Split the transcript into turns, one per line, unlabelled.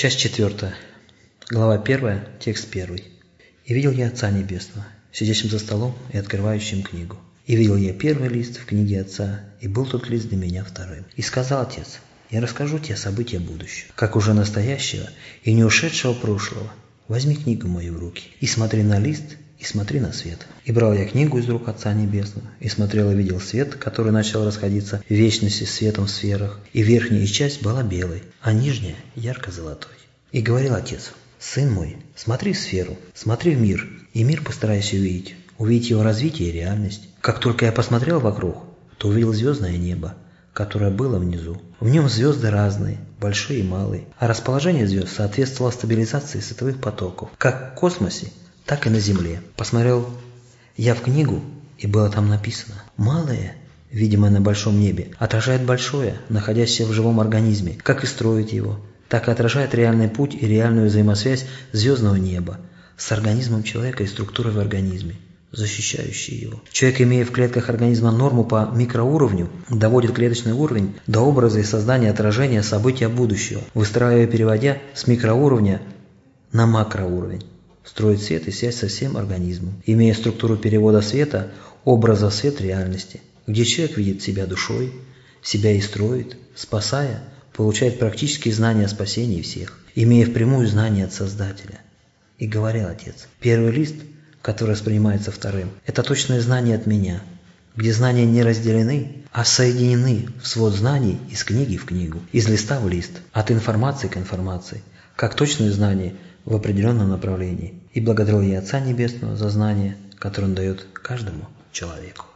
Часть четвертая. Глава первая, текст первый. «И видел я Отца Небесного, сидящим за столом и открывающим книгу. И видел я первый лист в книге Отца, и был тот лист для меня вторым. И сказал Отец, я расскажу тебе события будущего, как уже настоящего и не ушедшего прошлого. Возьми книгу мою в руки и смотри на лист, и смотри на свет. И брал я книгу из рук Отца Небесного, и смотрел и видел свет, который начал расходиться в вечности светом в сферах, и верхняя часть была белой, а нижняя – ярко-золотой. И говорил Отец, «Сын мой, смотри в сферу, смотри в мир, и мир постарайся увидеть, увидеть его развитие и реальность. Как только я посмотрел вокруг, то увидел звездное небо, которое было внизу. В нем звезды разные, большие и малые, а расположение звезд соответствовало стабилизации световых потоков, как в космосе, так и на Земле. Посмотрел я в книгу, и было там написано «Малое, видимое на большом небе, отражает большое, находящееся в живом организме, как и строит его, так и отражает реальный путь и реальную взаимосвязь звездного неба с организмом человека и структурой в организме, защищающей его. Человек, имея в клетках организма норму по микроуровню, доводит клеточный уровень до образа и создания отражения события будущего, выстраивая переводя с микроуровня на макроуровень строит свет и связь со всем организмом, имея структуру перевода света, образа свет реальности, где человек видит себя душой, себя и строит, спасая, получает практические знания о спасении всех, имея впрямую знания от Создателя. И говорил Отец, первый лист, который воспринимается вторым, это точное знание от меня, где знания не разделены, а соединены в свод знаний из книги в книгу, из листа в лист, от информации к информации, как точные знания – в определенном направлении. И благодарил я Отца Небесного за знание, которое он дает каждому человеку.